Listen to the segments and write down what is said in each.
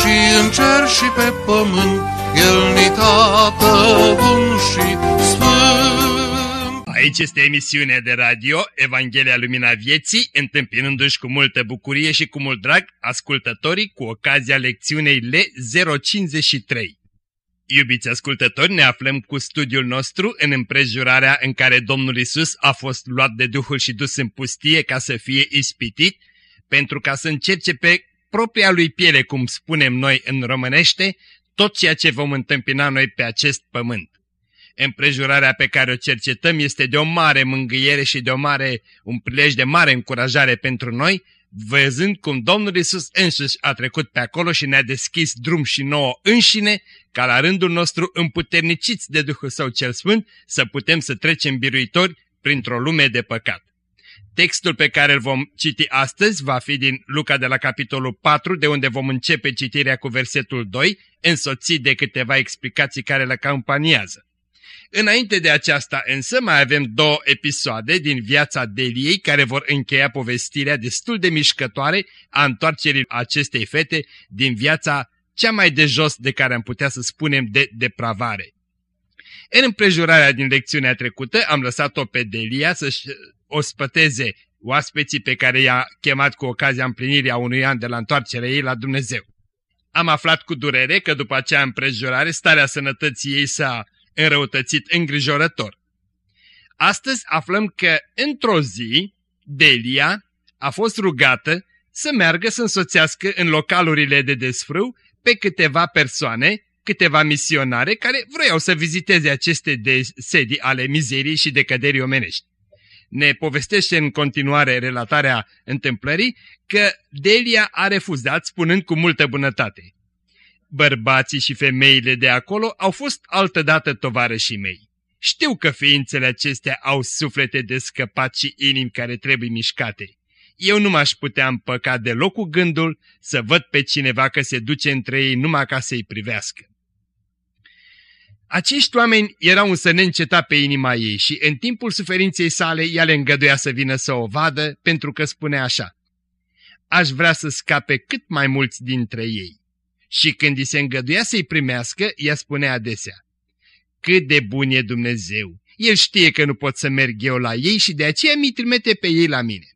și în cer și pe pământ, El ni tată bun și sfânt. Aici este emisiunea de radio Evanghelia Lumina Vieții, întâmpinându-și cu multă bucurie și cu mult drag ascultătorii cu ocazia lecțiunei L053. Iubiți ascultători, ne aflăm cu studiul nostru în împrejurarea în care Domnul Isus a fost luat de Duhul și dus în pustie ca să fie ispitit, pentru ca să încerce pe propria lui piele, cum spunem noi în românește, tot ceea ce vom întâmpina noi pe acest pământ. Împrejurarea pe care o cercetăm este de o mare mângâiere și de o mare, un prilej de mare încurajare pentru noi, văzând cum Domnul Isus însuși a trecut pe acolo și ne-a deschis drum și nouă înșine, ca la rândul nostru împuterniciți de Duhul Său cel Sfânt, să putem să trecem biruitori printr-o lume de păcat. Textul pe care îl vom citi astăzi va fi din Luca de la capitolul 4, de unde vom începe citirea cu versetul 2, însoțit de câteva explicații care le acompaniază. Înainte de aceasta însă mai avem două episoade din viața Deliei care vor încheia povestirea destul de mișcătoare a întoarcerii acestei fete din viața cea mai de jos de care am putea să spunem de depravare. În împrejurarea din lecțiunea trecută am lăsat-o pe Delia să-și ospăteze oaspeții pe care i-a chemat cu ocazia împlinirii a unui an de la întoarcerea ei la Dumnezeu. Am aflat cu durere că după acea împrejurare starea sănătății ei s-a înrăutățit îngrijorător. Astăzi aflăm că într-o zi, Delia a fost rugată să meargă să însoțească în localurile de desfrâu pe câteva persoane, câteva misionare care vroiau să viziteze aceste de sedii ale mizeriei și decăderii omenești. Ne povestește în continuare relatarea întâmplării că Delia a refuzat spunând cu multă bunătate. Bărbații și femeile de acolo au fost altădată tovarășii mei. Știu că ființele acestea au suflete de scăpat și inimi care trebuie mișcate. Eu nu m-aș putea împăca deloc cu gândul să văd pe cineva că se duce între ei numai ca să-i privească. Acești oameni erau însă neîncetat pe inima ei și în timpul suferinței sale ea le îngăduia să vină să o vadă pentru că spune așa. Aș vrea să scape cât mai mulți dintre ei. Și când îi se îngăduia să-i primească, ea spune adesea, Cât de bun e Dumnezeu! El știe că nu pot să merg eu la ei și de aceea mi trimite pe ei la mine.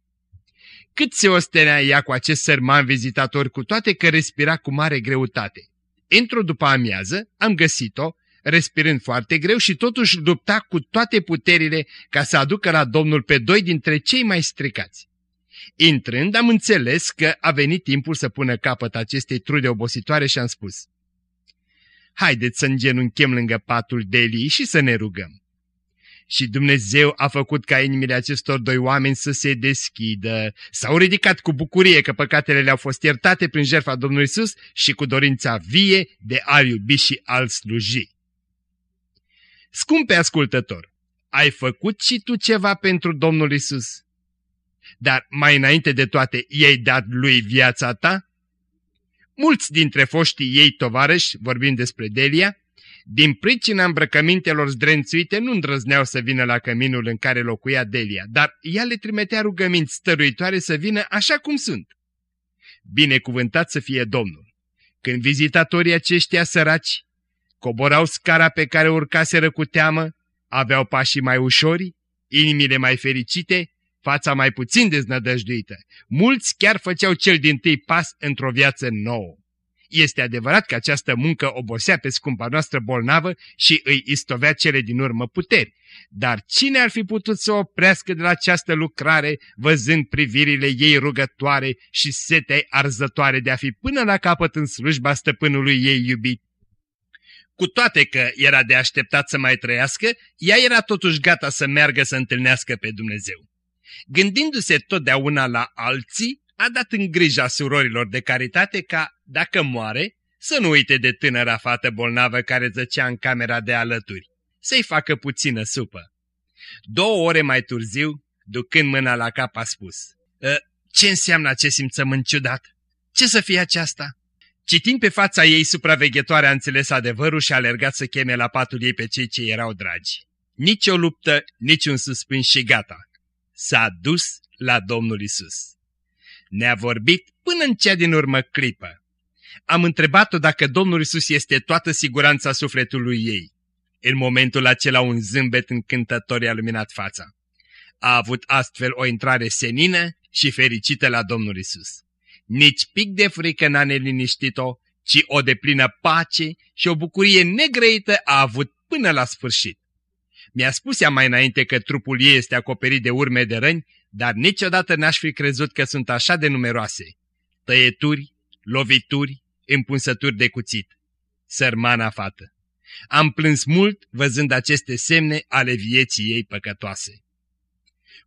Cât se ostenea ea cu acest sărman vizitator, cu toate că respira cu mare greutate. Într-o după amiază am găsit-o, respirând foarte greu și totuși lupta cu toate puterile ca să aducă la Domnul pe doi dintre cei mai stricați. Intrând, am înțeles că a venit timpul să pună capăt acestei trude obositoare și am spus Haideți să îngenunchem lângă patul Delii și să ne rugăm. Și Dumnezeu a făcut ca inimile acestor doi oameni să se deschidă. S-au ridicat cu bucurie că păcatele le-au fost iertate prin jertfa Domnului Isus și cu dorința vie de a iubi și a sluji. Scumpe ascultător, ai făcut și tu ceva pentru Domnul Isus? Dar mai înainte de toate, i-ai dat lui viața ta? Mulți dintre foștii ei tovarăși, vorbind despre Delia, din pricina îmbrăcămintelor zdrențuite nu îndrăzneau să vină la căminul în care locuia Delia, dar ea le trimitea rugăminți stăruitoare să vină așa cum sunt. Binecuvântat să fie Domnul! Când vizitatorii aceștia săraci coborau scara pe care urcaseră cu teamă, aveau pașii mai ușori, inimile mai fericite, fața mai puțin deznădăjduită. Mulți chiar făceau cel din tâi pas într-o viață nouă. Este adevărat că această muncă obosea pe scumpa noastră bolnavă și îi istovea cele din urmă puteri. Dar cine ar fi putut să oprească de la această lucrare, văzând privirile ei rugătoare și setei arzătoare de a fi până la capăt în slujba stăpânului ei iubit? Cu toate că era de așteptat să mai trăiască, ea era totuși gata să meargă să întâlnească pe Dumnezeu. Gândindu-se totdeauna la alții, a dat în grija surorilor de caritate ca, dacă moare, să nu uite de tânăra fată bolnavă care zăcea în camera de alături, să-i facă puțină supă. Două ore mai târziu, ducând mâna la cap, a spus, ă, Ce înseamnă acest simțământ ciudat? Ce să fie aceasta?" Citind pe fața ei, supraveghetoarea a înțeles adevărul și a alergat să cheme la patul ei pe cei ce erau dragi. Nici o luptă, nici un suspin și gata. S-a dus la Domnul Isus. Ne-a vorbit până în cea din urmă clipă. Am întrebat-o dacă Domnul Isus este toată siguranța sufletului ei. În momentul acela un zâmbet încântător i-a luminat fața. A avut astfel o intrare senină și fericită la Domnul Isus. Nici pic de frică n-a neliniștit-o, ci o deplină pace și o bucurie negrăită a avut până la sfârșit. Mi-a spus ea mai înainte că trupul ei este acoperit de urme de răni, dar niciodată n-aș fi crezut că sunt așa de numeroase. Tăieturi, lovituri, împunsături de cuțit. Sărmana fată! Am plâns mult văzând aceste semne ale vieții ei păcătoase.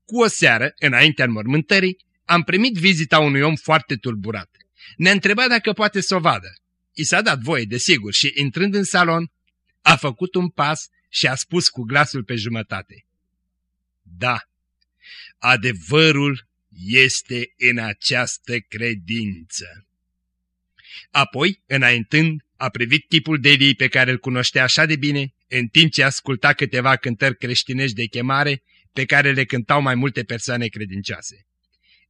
Cu o seară, înaintea înmormântării, am primit vizita unui om foarte tulburat. Ne-a întrebat dacă poate să o vadă. I s-a dat voie, desigur, și intrând în salon, a făcut un pas și a spus cu glasul pe jumătate. Da, adevărul este în această credință. Apoi, înaintând, a privit tipul Deliei pe care îl cunoștea așa de bine, în timp ce asculta câteva cântări creștinești de chemare pe care le cântau mai multe persoane credincioase.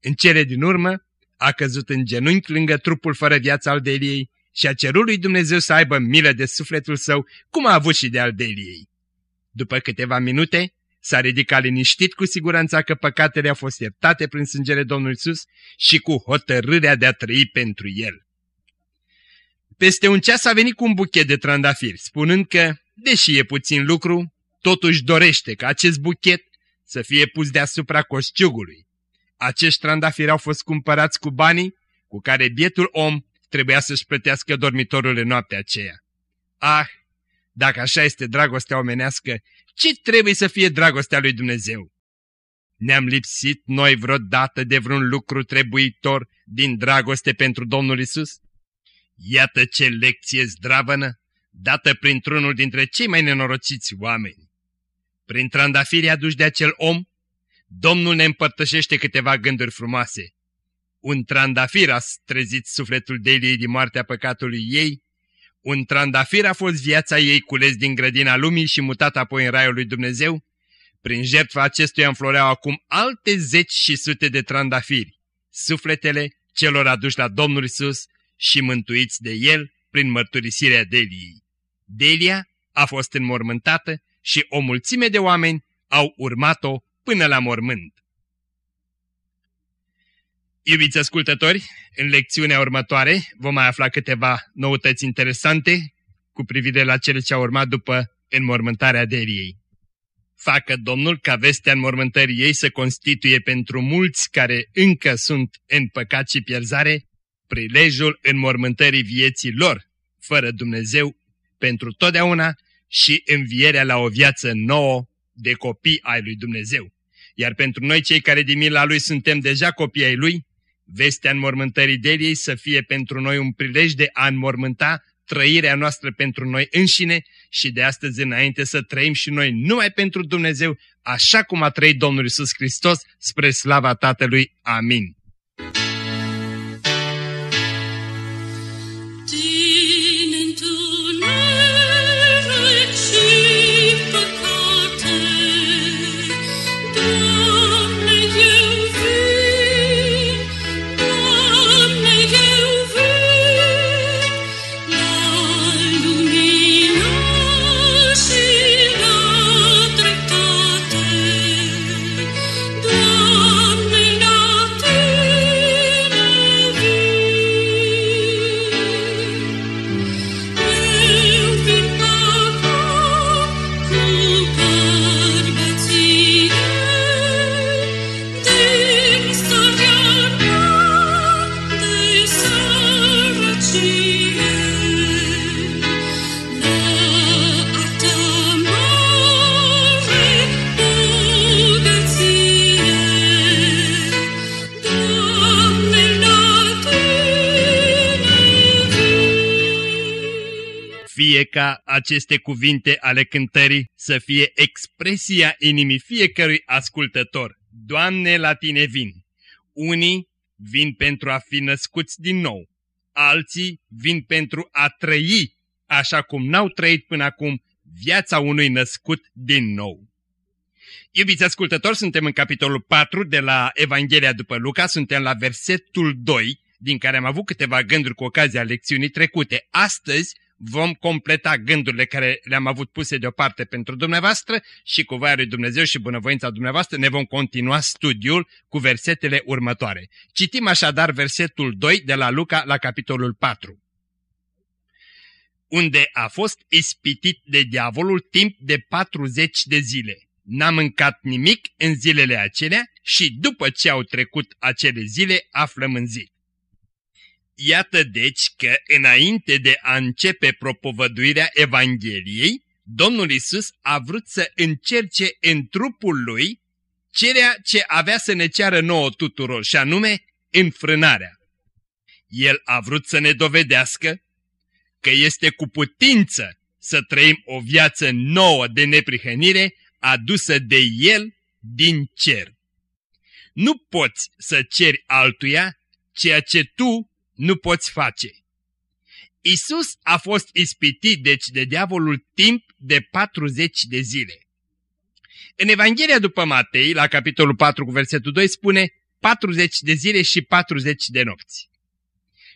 În cele din urmă, a căzut în genunchi lângă trupul fără viață al Deliei și a cerut lui Dumnezeu să aibă milă de sufletul său, cum a avut și de al Deliei. După câteva minute, s-a ridicat liniștit cu siguranța că păcatele au fost iertate prin sângele Domnului Iisus și cu hotărârea de a trăi pentru El. Peste un ceas a venit cu un buchet de trandafiri, spunând că, deși e puțin lucru, totuși dorește ca acest buchet să fie pus deasupra coșciugului. Acești trandafiri au fost cumpărați cu banii cu care bietul om trebuia să-și plătească dormitorul în noaptea aceea. Ah, dacă așa este dragostea omenească, ce trebuie să fie dragostea lui Dumnezeu? Ne-am lipsit noi vreodată de vreun lucru trebuitor din dragoste pentru Domnul Isus? Iată ce lecție zdravănă, dată printr-unul dintre cei mai nenorociți oameni. Prin trandafirii aduși de acel om, Domnul ne împărtășește câteva gânduri frumoase. Un trandafir a trezit sufletul de ei din moartea păcatului ei, un trandafir a fost viața ei cules din grădina lumii și mutat apoi în raiul lui Dumnezeu, prin jertfa acestuia înfloreau acum alte zeci și sute de trandafiri, sufletele celor aduși la Domnul Isus și mântuiți de El prin mărturisirea Deliei. Delia a fost înmormântată și o mulțime de oameni au urmat-o până la mormânt. Iubiți ascultători, în lecțiunea următoare vom mai afla câteva noutăți interesante cu privire la cele ce au urmat după înmormântarea Deliei. Facă Domnul ca vestea înmormântării ei să constituie pentru mulți care încă sunt în păcat și pierzare prilejul înmormântării vieții lor, fără Dumnezeu, pentru totdeauna și învierea la o viață nouă de copii ai lui Dumnezeu. Iar pentru noi cei care din mila lui suntem deja copii ai lui, vestea înmormântării de ei să fie pentru noi un prilej de a înmormânta trăirea noastră pentru noi înșine și de astăzi înainte să trăim și noi numai pentru Dumnezeu, așa cum a trăit Domnul Isus Hristos, spre slava Tatălui. Amin. Fie ca aceste cuvinte ale cântării să fie expresia inimii fiecărui ascultător. Doamne, la Tine vin! Unii vin pentru a fi născuți din nou, alții vin pentru a trăi așa cum n-au trăit până acum viața unui născut din nou. Iubiți ascultători, suntem în capitolul 4 de la Evanghelia după Luca, suntem la versetul 2, din care am avut câteva gânduri cu ocazia lecțiunii trecute. Astăzi vom completa gândurile care le-am avut puse deoparte pentru dumneavoastră și cu voia lui Dumnezeu și bunăvoința dumneavoastră ne vom continua studiul cu versetele următoare. Citim așadar versetul 2 de la Luca la capitolul 4 unde a fost ispitit de diavolul timp de 40 de zile. N-a mâncat nimic în zilele acelea și după ce au trecut acele zile a flămânzit. Iată deci că înainte de a începe propovăduirea Evangheliei, Domnul Isus a vrut să încerce în trupul lui cerea ce avea să ne ceară nouă tuturor, și anume înfrânarea. El a vrut să ne dovedească că este cu putință să trăim o viață nouă de neprihănire adusă de El din cer. Nu poți să ceri altuia ceea ce tu nu poți face. Isus a fost ispitit deci de diavolul timp de 40 de zile. În Evanghelia după Matei, la capitolul 4 cu versetul 2, spune 40 de zile și 40 de nopți.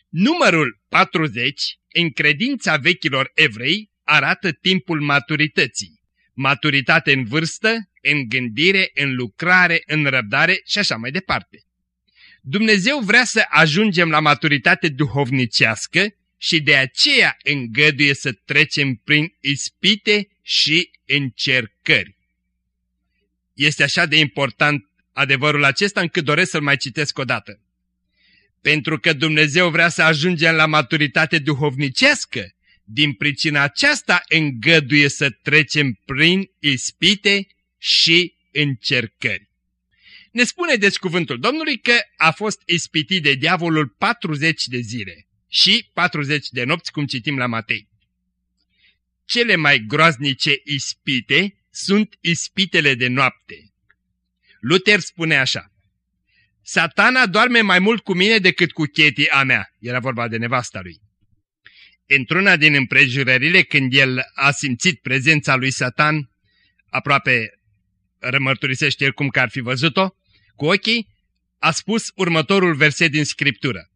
Numărul 40, în credința vechilor evrei, arată timpul maturității. Maturitate în vârstă, în gândire, în lucrare, în răbdare și așa mai departe. Dumnezeu vrea să ajungem la maturitate duhovnicească și de aceea îngăduie să trecem prin ispite și încercări. Este așa de important adevărul acesta încât doresc să-l mai citesc o dată. Pentru că Dumnezeu vrea să ajungem la maturitate duhovnicească, din pricina aceasta îngăduie să trecem prin ispite și încercări. Ne spune deci cuvântul Domnului că a fost ispitit de diavolul 40 de zile și 40 de nopți, cum citim la Matei. Cele mai groaznice ispite sunt ispitele de noapte. Luther spune așa, Satana doarme mai mult cu mine decât cu chetii a mea. Era vorba de nevasta lui. Într-una din împrejurările când el a simțit prezența lui Satan, aproape rămărturisește el cum că ar fi văzut-o, cu ochii, a spus următorul verset din Scriptură.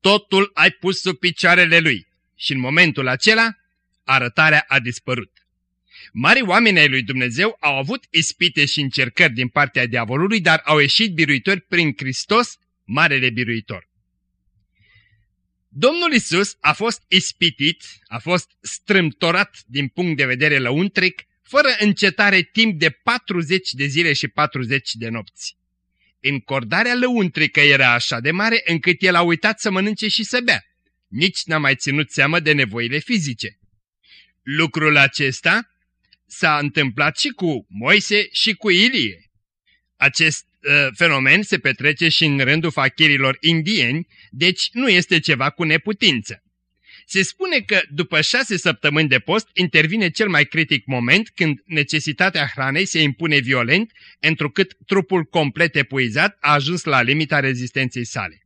Totul ai pus sub picioarele lui și în momentul acela arătarea a dispărut. Mari oameni ai lui Dumnezeu au avut ispite și încercări din partea diavolului, dar au ieșit biruitori prin Hristos, Marele Biruitor. Domnul Isus a fost ispitit, a fost strâmtorat din punct de vedere lăuntric, fără încetare timp de 40 de zile și 40 de nopți. Încordarea lăuntrică era așa de mare încât el a uitat să mănânce și să bea. Nici n-a mai ținut seamă de nevoile fizice. Lucrul acesta s-a întâmplat și cu Moise și cu Ilie. Acest uh, fenomen se petrece și în rândul fachirilor indieni, deci nu este ceva cu neputință. Se spune că după șase săptămâni de post intervine cel mai critic moment când necesitatea hranei se impune violent, întrucât trupul complet epuizat a ajuns la limita rezistenței sale.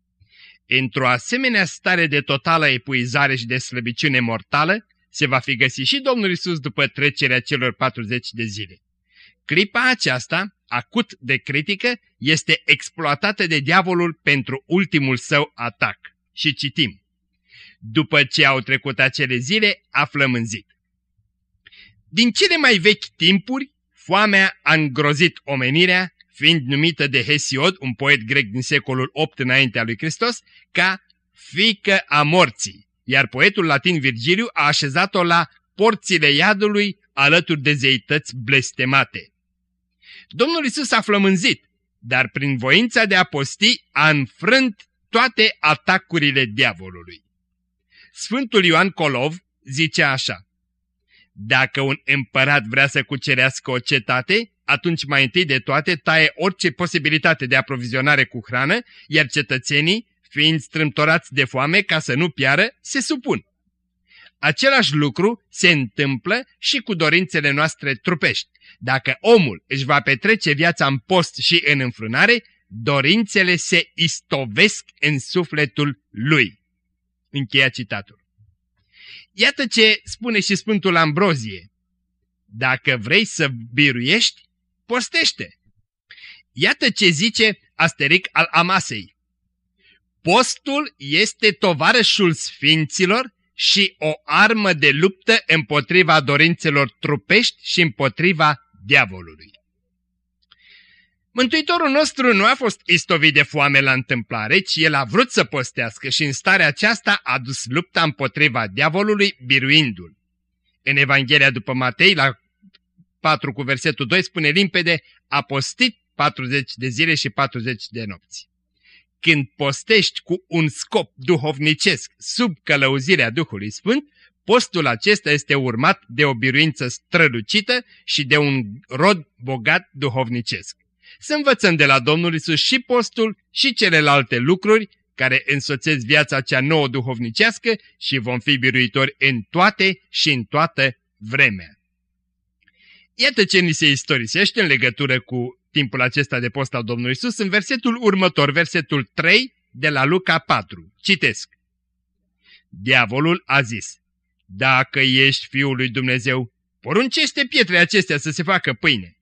Într-o asemenea stare de totală epuizare și de slăbiciune mortală, se va fi găsit și Domnul Isus după trecerea celor 40 de zile. Clipa aceasta, acut de critică, este exploatată de diavolul pentru ultimul său atac. Și citim. După ce au trecut acele zile, a flămânzit. Din cele mai vechi timpuri, foamea a îngrozit omenirea, fiind numită de Hesiod, un poet grec din secolul 8 înaintea lui Hristos, ca fică a morții iar poetul latin Virgiliu a așezat-o la porțile iadului alături de zeități blestemate. Domnul Isus a flămânzit, dar prin voința de a posti a înfrânt toate atacurile diavolului. Sfântul Ioan Colov zice așa, Dacă un împărat vrea să cucerească o cetate, atunci mai întâi de toate taie orice posibilitate de aprovizionare cu hrană, iar cetățenii fiind strâmtorați de foame ca să nu piară, se supun. Același lucru se întâmplă și cu dorințele noastre trupești. Dacă omul își va petrece viața în post și în înfrânare, dorințele se istovesc în sufletul lui. Încheia citatul. Iată ce spune și Sfântul Ambrozie. Dacă vrei să biruiești, postește. Iată ce zice Asteric al Amasei. Postul este tovarășul sfinților și o armă de luptă împotriva dorințelor trupești și împotriva diavolului. Mântuitorul nostru nu a fost istovit de foame la întâmplare, ci el a vrut să postească și în starea aceasta a dus lupta împotriva diavolului, biruindu-l. În Evanghelia după Matei, la 4 cu versetul 2, spune limpede, a postit 40 de zile și 40 de nopți. Când postești cu un scop duhovnicesc sub călăuzirea Duhului Sfânt, postul acesta este urmat de o biruință strălucită și de un rod bogat duhovnicesc. Să învățăm de la Domnul Isus și postul și celelalte lucruri care însoțesc viața cea nouă duhovnicească și vom fi biruitori în toate și în toată vremea. Iată ce ni se istorisește în legătură cu timpul acesta de post al Domnului Isus în versetul următor, versetul 3 de la Luca 4. Citesc. Diavolul a zis, Dacă ești Fiul lui Dumnezeu, poruncește pietrele acestea să se facă pâine.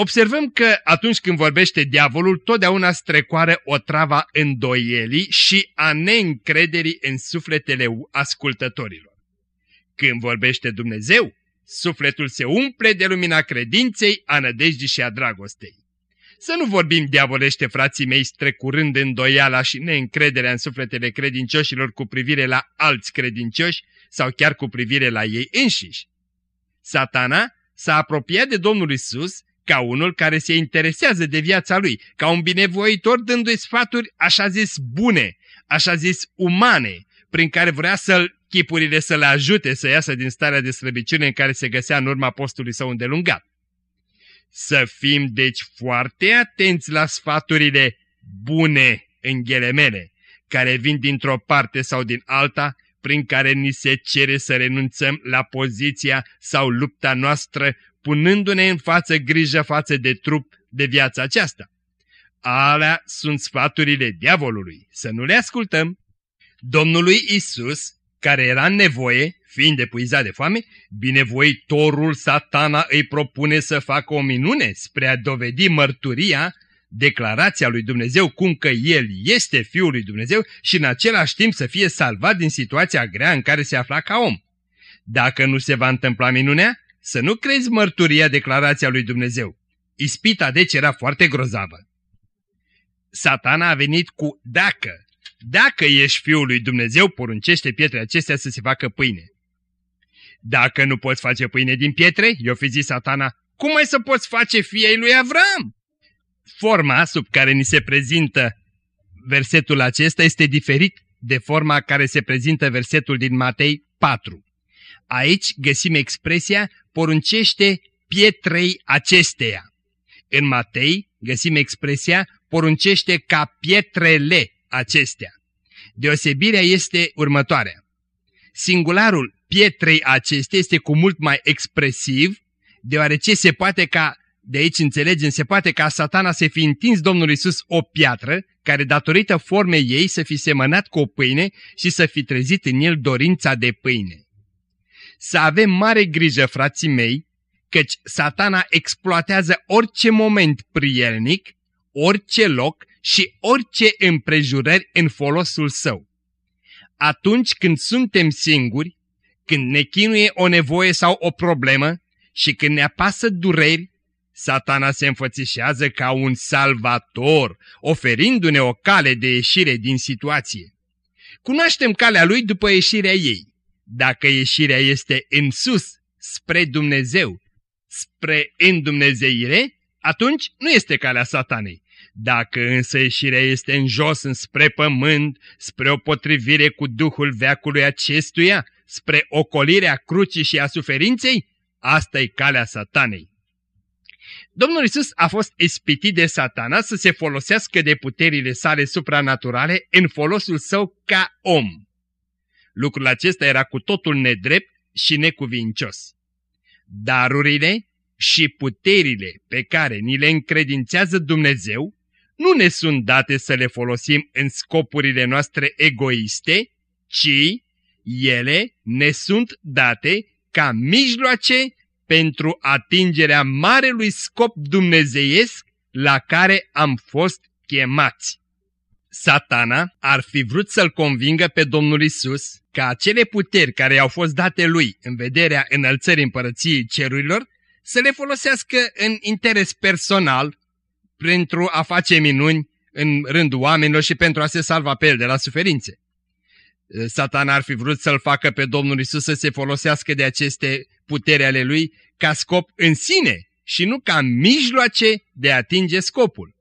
Observăm că atunci când vorbește diavolul, totdeauna strecoară o trava îndoielii și a neîncrederii în sufletele ascultătorilor. Când vorbește Dumnezeu, sufletul se umple de lumina credinței, a nădejdii și a dragostei. Să nu vorbim diavolește, frații mei, strecurând îndoiala și neîncrederea în sufletele credincioșilor cu privire la alți credincioși sau chiar cu privire la ei înșiși. Satana s-a apropiat de Domnul Isus ca unul care se interesează de viața lui, ca un binevoitor dându-i sfaturi așa zis bune, așa zis umane, prin care vrea să-l chipurile să le ajute să iasă din starea de slăbiciune în care se găsea în urma postului său îndelungat. Să fim deci foarte atenți la sfaturile bune în ghelemele, care vin dintr-o parte sau din alta, prin care ni se cere să renunțăm la poziția sau lupta noastră, punându-ne în față grijă față de trup de viața aceasta. Alea sunt sfaturile diavolului, să nu le ascultăm. Domnului Isus care era în nevoie, fiind epuizat de foame, binevoitorul satana îi propune să facă o minune spre a dovedi mărturia, declarația lui Dumnezeu cum că El este Fiul lui Dumnezeu și în același timp să fie salvat din situația grea în care se afla ca om. Dacă nu se va întâmpla minunea, să nu crezi mărturia declarația lui Dumnezeu. Ispita deci era foarte grozavă. Satana a venit cu dacă dacă ești Fiul lui Dumnezeu, poruncește pietrele acestea să se facă pâine. Dacă nu poți face pâine din pietre, i-o fi zis satana, cum mai să poți face fiei lui Avram? Forma sub care ni se prezintă versetul acesta este diferit de forma care se prezintă versetul din Matei 4. Aici găsim expresia poruncește pietrei acesteia. În Matei găsim expresia poruncește ca pietrele acestea. Deosebirea este următoarea. Singularul pietrei acestea este cu mult mai expresiv, deoarece se poate ca, de aici înțelegem, se poate ca satana să fi întins Domnul Isus o piatră, care datorită formei ei să fi semănat cu o pâine și să fi trezit în el dorința de pâine. Să avem mare grijă, frații mei, căci satana exploatează orice moment prielnic, orice loc și orice împrejurări în folosul său. Atunci când suntem singuri, când ne chinuie o nevoie sau o problemă și când ne apasă dureri, satana se înfățișează ca un salvator, oferindu-ne o cale de ieșire din situație. Cunoaștem calea lui după ieșirea ei. Dacă ieșirea este în sus, spre Dumnezeu, spre îndumnezeire, atunci nu este calea satanei, dacă însă ieșirea este în jos înspre pământ, spre o potrivire cu Duhul veacului acestuia, spre ocolirea crucii și a suferinței, asta e calea satanei. Domnul Isus a fost ispitit de satana să se folosească de puterile sale supranaturale în folosul său ca om. Lucrul acesta era cu totul nedrept și necuvincios. Darurile și puterile pe care ni le încredințează Dumnezeu nu ne sunt date să le folosim în scopurile noastre egoiste, ci ele ne sunt date ca mijloace pentru atingerea marelui scop dumnezeiesc la care am fost chemați. Satana ar fi vrut să-l convingă pe Domnul Isus ca acele puteri care i-au fost date lui în vederea înălțării împărăției cerurilor să le folosească în interes personal pentru a face minuni în rândul oamenilor și pentru a se salva pe el de la suferințe. Satana ar fi vrut să-l facă pe Domnul Isus să se folosească de aceste puteri ale lui ca scop în sine și nu ca mijloace de a atinge scopul.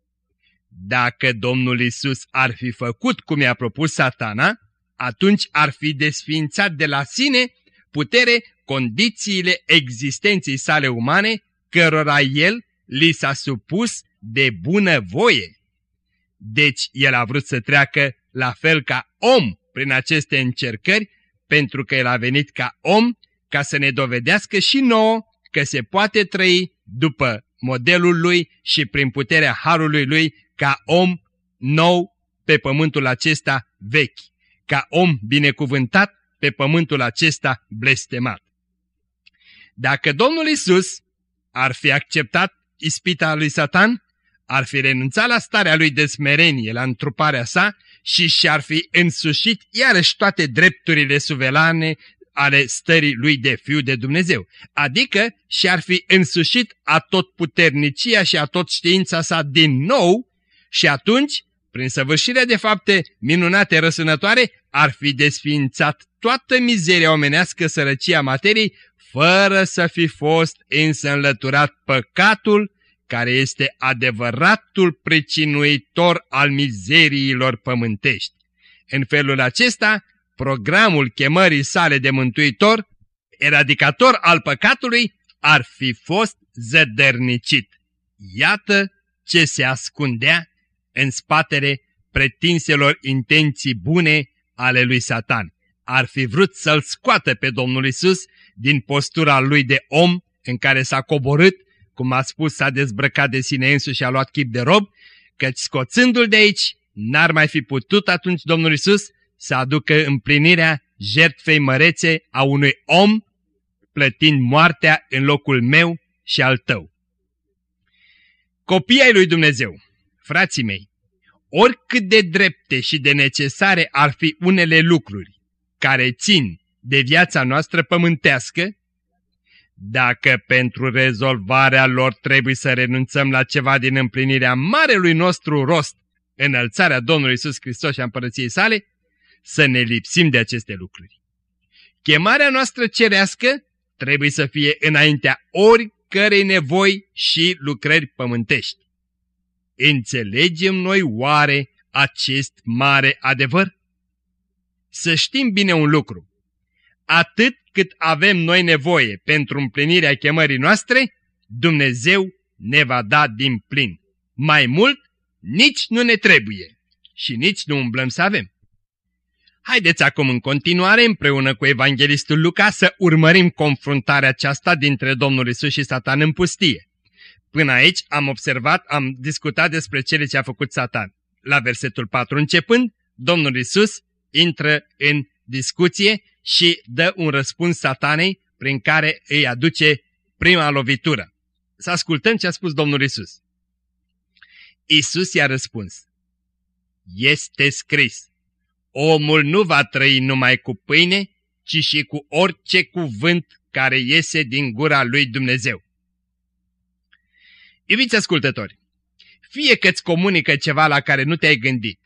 Dacă Domnul Isus ar fi făcut cum i-a propus satana, atunci ar fi desfințat de la sine putere condițiile existenței sale umane, cărora el li s-a supus de bună voie. Deci el a vrut să treacă la fel ca om prin aceste încercări, pentru că el a venit ca om ca să ne dovedească și nouă că se poate trăi după modelul lui și prin puterea harului lui ca om nou pe pământul acesta vechi, ca om binecuvântat pe pământul acesta blestemat. Dacă Domnul Isus ar fi acceptat ispita lui Satan, ar fi renunțat la starea lui de smerenie, la întruparea sa și și-ar fi însușit iarăși toate drepturile suvelane ale stării lui de fiu de Dumnezeu, adică și-ar fi însușit puternicia și tot știința sa din nou și atunci, prin săvârșirea de fapte minunate răsănătoare, ar fi desfințat toată mizeria omenească sărăcia materiei, fără să fi fost însă înlăturat păcatul, care este adevăratul pricinuitor al mizeriilor pământești. În felul acesta, programul chemării sale de mântuitor, eradicator al păcatului, ar fi fost zădărnicit. Iată ce se ascundea în spatele pretinselor intenții bune ale lui Satan. Ar fi vrut să-l scoată pe Domnul Isus din postura lui de om în care s-a coborât, cum a spus, s-a dezbrăcat de sine însuși și a luat chip de rob, căci scoțându-l de aici, n-ar mai fi putut atunci Domnul Isus să aducă împlinirea jertfei mărețe a unui om, plătind moartea în locul meu și al tău. Copii ai lui Dumnezeu, frații mei, oricât de drepte și de necesare ar fi unele lucruri care țin de viața noastră pământească, dacă pentru rezolvarea lor trebuie să renunțăm la ceva din împlinirea marelui nostru rost, înălțarea Domnului Isus Hristos și a împărăției sale, să ne lipsim de aceste lucruri. Chemarea noastră cerească trebuie să fie înaintea oricărei nevoi și lucrări pământești. Înțelegem noi oare acest mare adevăr? Să știm bine un lucru. Atât cât avem noi nevoie pentru împlinirea chemării noastre, Dumnezeu ne va da din plin. Mai mult, nici nu ne trebuie și nici nu umblăm să avem. Haideți acum în continuare împreună cu Evanghelistul Luca să urmărim confruntarea aceasta dintre Domnul Isus și Satan în pustie. Până aici am observat, am discutat despre cele ce a făcut Satan. La versetul 4 începând, Domnul Isus intră în discuție și dă un răspuns satanei prin care îi aduce prima lovitură. Să ascultăm ce a spus Domnul Isus. Isus i-a răspuns, Este scris, omul nu va trăi numai cu pâine, ci și cu orice cuvânt care iese din gura lui Dumnezeu. Iubiți ascultători, fie că-ți comunică ceva la care nu te-ai gândit,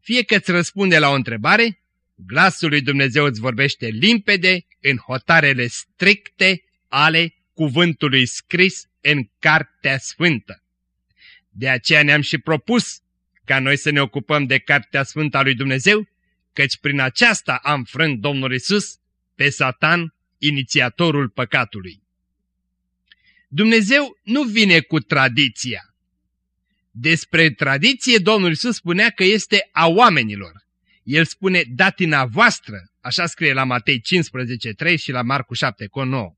fie că-ți răspunde la o întrebare, glasul lui Dumnezeu îți vorbește limpede în hotarele stricte ale cuvântului scris în Cartea Sfântă. De aceea ne-am și propus ca noi să ne ocupăm de Cartea Sfântă a lui Dumnezeu, căci prin aceasta am frânt Domnul Isus pe Satan, inițiatorul păcatului. Dumnezeu nu vine cu tradiția. Despre tradiție Domnul Iisus spunea că este a oamenilor. El spune datina voastră, Așa scrie la Matei 15, 3 și la Marcu 7, 9.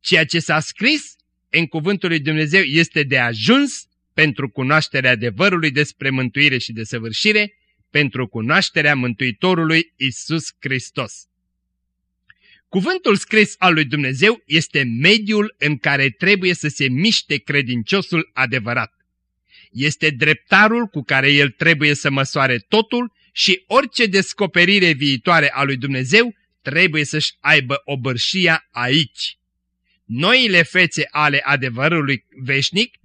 Ceea ce s-a scris în cuvântul lui Dumnezeu este de ajuns pentru cunoașterea adevărului despre mântuire și desăvârșire, pentru cunoașterea Mântuitorului Isus Hristos. Cuvântul scris al lui Dumnezeu este mediul în care trebuie să se miște credinciosul adevărat. Este dreptarul cu care el trebuie să măsoare totul și orice descoperire viitoare a lui Dumnezeu trebuie să-și aibă obărșia aici. Noile fețe ale adevărului veșnic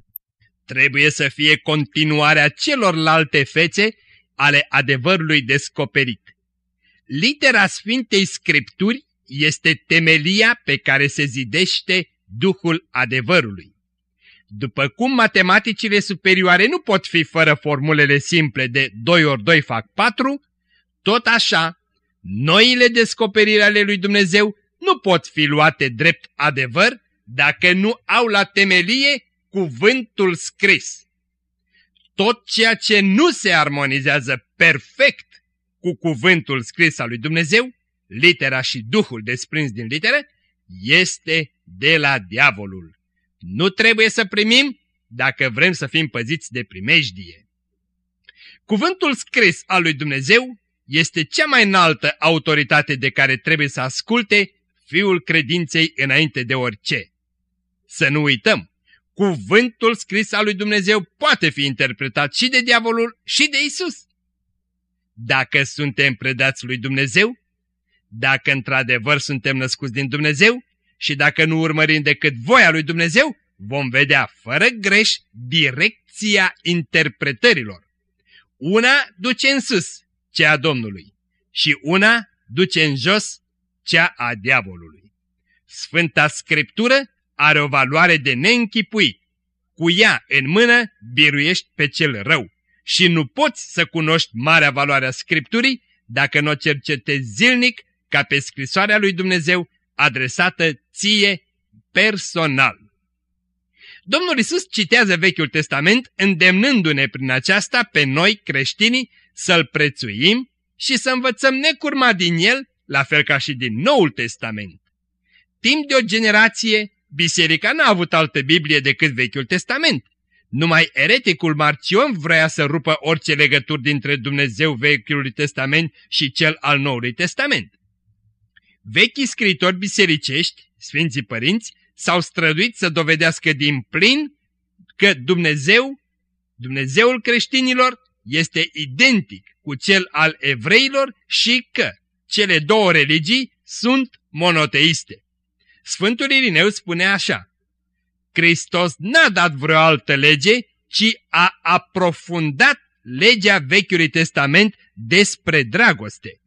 trebuie să fie continuarea celorlalte fețe ale adevărului descoperit. Litera Sfintei Scripturi este temelia pe care se zidește Duhul adevărului. După cum matematicile superioare nu pot fi fără formulele simple de 2 ori 2 fac 4, tot așa, noile descoperiri ale lui Dumnezeu nu pot fi luate drept adevăr dacă nu au la temelie cuvântul scris. Tot ceea ce nu se armonizează perfect cu cuvântul scris al lui Dumnezeu, litera și duhul desprins din literă, este de la diavolul. Nu trebuie să primim dacă vrem să fim păziți de primejdie. Cuvântul scris al lui Dumnezeu este cea mai înaltă autoritate de care trebuie să asculte fiul credinței înainte de orice. Să nu uităm, cuvântul scris al lui Dumnezeu poate fi interpretat și de diavolul și de Isus. Dacă suntem predați lui Dumnezeu, dacă într-adevăr suntem născuți din Dumnezeu și dacă nu urmărim decât voia lui Dumnezeu, vom vedea fără greș direcția interpretărilor. Una duce în sus, cea a Domnului, și una duce în jos, cea a diavolului. Sfânta Scriptură are o valoare de neînchipuit. Cu ea în mână biruiești pe cel rău și nu poți să cunoști marea valoare a Scripturii dacă nu o cercetezi zilnic ca pe scrisoarea lui Dumnezeu adresată ție personal. Domnul Isus citează Vechiul Testament îndemnându-ne prin aceasta pe noi creștinii să-l prețuim și să învățăm necurma din el, la fel ca și din Noul Testament. Timp de o generație, biserica n-a avut altă Biblie decât Vechiul Testament. Numai ereticul Marcion vrea să rupă orice legături dintre Dumnezeu Vechiului Testament și cel al Noului Testament. Vechii scritori bisericești, Sfinții Părinți, s-au străduit să dovedească din plin că Dumnezeu, Dumnezeul creștinilor, este identic cu cel al evreilor și că cele două religii sunt monoteiste. Sfântul Irineu spune așa, Hristos n-a dat vreo altă lege, ci a aprofundat legea Vechiului Testament despre dragoste.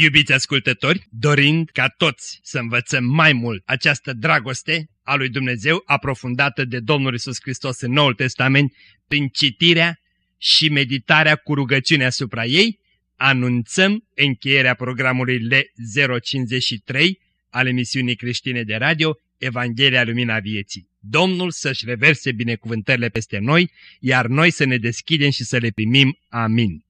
Iubiți ascultători, dorind ca toți să învățăm mai mult această dragoste a lui Dumnezeu aprofundată de Domnul Isus Hristos în Noul Testament prin citirea și meditarea cu rugăciune asupra ei, anunțăm încheierea programului L053 al emisiunii creștine de radio Evanghelia Lumina Vieții. Domnul să-și reverse binecuvântările peste noi, iar noi să ne deschidem și să le primim. Amin.